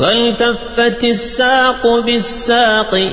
والتفت الساق بالساق